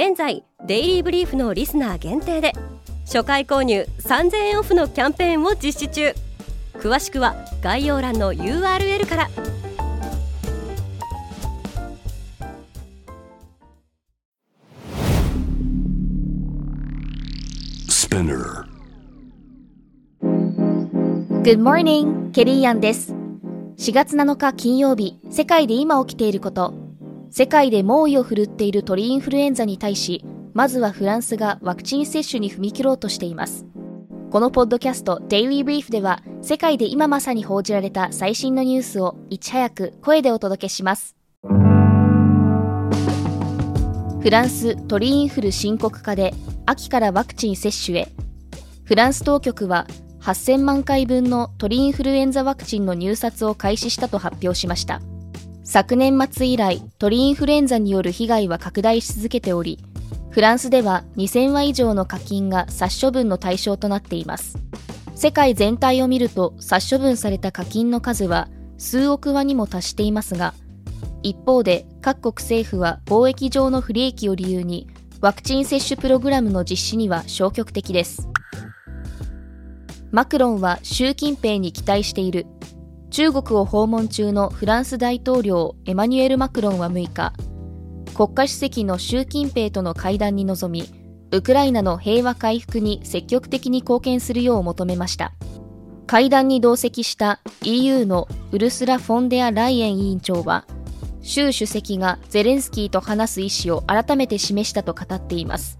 現在デイリーブリーフのリスナー限定で初回購入3000円オフのキャンペーンを実施中詳しくは概要欄の URL からス p ナー Good morning! ケリーアンです。4月7日金曜日、世界で今起きていること。世界で猛威を振るっている鳥インフルエンザに対し、まずはフランスがワクチン接種に踏み切ろうとしています。このポッドキャスト Daily Brief では、世界で今まさに報じられた最新のニュースをいち早く声でお届けします。フランス鳥インフル深刻化で秋からワクチン接種へ。フランス当局は8000万回分の鳥インフルエンザワクチンの入札を開始したと発表しました。昨年末以来、鳥インフルエンザによる被害は拡大し続けており、フランスでは2000羽以上の課金が殺処分の対象となっています。世界全体を見ると殺処分された課金の数は数億羽にも達していますが、一方で各国政府は貿易上の不利益を理由にワクチン接種プログラムの実施には消極的です。マクロンは習近平に期待している中国を訪問中のフランス大統領エマニュエル・マクロンは6日、国家主席の習近平との会談に臨み、ウクライナの平和回復に積極的に貢献するよう求めました。会談に同席した EU のウルスラ・フォンデア・ライエン委員長は、習主席がゼレンスキーと話す意思を改めて示したと語っています。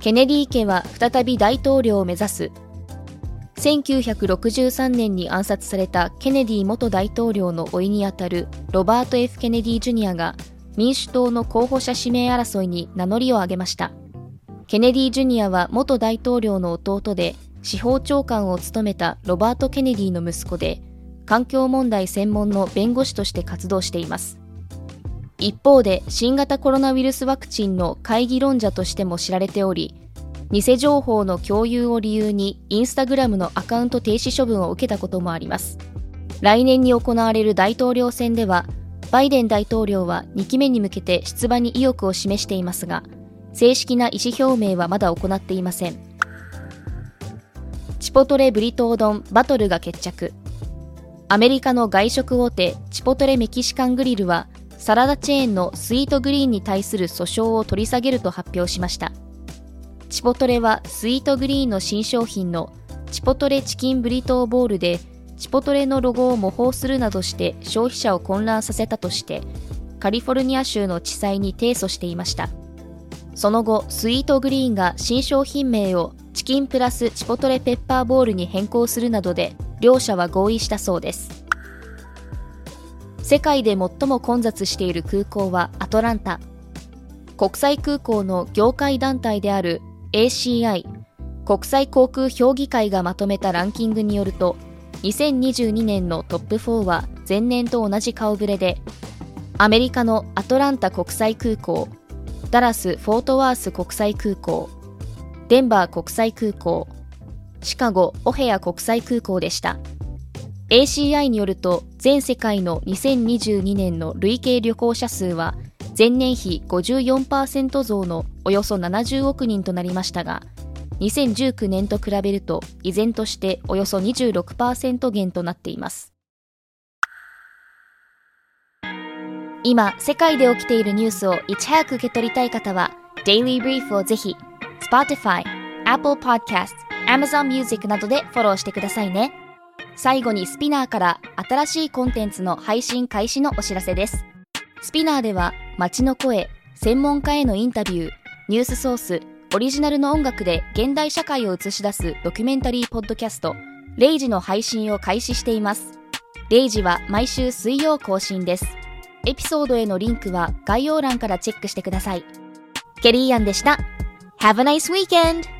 ケネディ家は再び大統領を目指す1963年に暗殺されたケネディ元大統領の甥にあたるロバート・ F・ ケネディ・ジュニアが民主党の候補者指名争いに名乗りを上げました。ケネディ・ジュニアは元大統領の弟で司法長官を務めたロバート・ケネディの息子で環境問題専門の弁護士として活動しています。一方で新型コロナウイルスワクチンの会議論者としても知られており、偽情報の共有を理由にインスタグラムのアカウント停止処分を受けたこともあります。来年に行われる大統領選では、バイデン大統領は2期目に向けて出馬に意欲を示していますが、正式な意思表明はまだ行っていません。チポトレブリトー丼バトルが決着。アメリカの外食大手チポトレメキシカングリルは、サラダチェーンのスイートグリーンに対する訴訟を取り下げると発表しました。チポトレはスイートグリーンの新商品のチポトレチキンブリトーボールでチポトレのロゴを模倣するなどして消費者を混乱させたとしてカリフォルニア州の地裁に提訴していました。その後スイートグリーンが新商品名をチキンプラスチポトレペッパーボールに変更するなどで両者は合意したそうです。世界で最も混雑している空港はアトランタ。国際空港の業界団体である ACI 国際航空評議会がまとめたランキングによると2022年のトップ4は前年と同じ顔ぶれでアメリカのアトランタ国際空港ダラス・フォートワース国際空港デンバー国際空港シカゴ・オヘア国際空港でした。ACI によると全世界の2022年の累計旅行者数は前年比54%増のおよそ70億人となりましたが、2019年と比べると依然としておよそ26%減となっています。今、世界で起きているニュースをいち早く受け取りたい方は、Daily Brief をぜひ、Spotify、Apple Podcast、Amazon Music などでフォローしてくださいね。最後にスピナーから新しいコンテンツの配信開始のお知らせです。スピナーでは街の声、専門家へのインタビュー、ニュースソース、オリジナルの音楽で現代社会を映し出すドキュメンタリーポッドキャスト、レイジの配信を開始しています。レイジは毎週水曜更新です。エピソードへのリンクは概要欄からチェックしてください。ケリーアンでした。Have a nice weekend!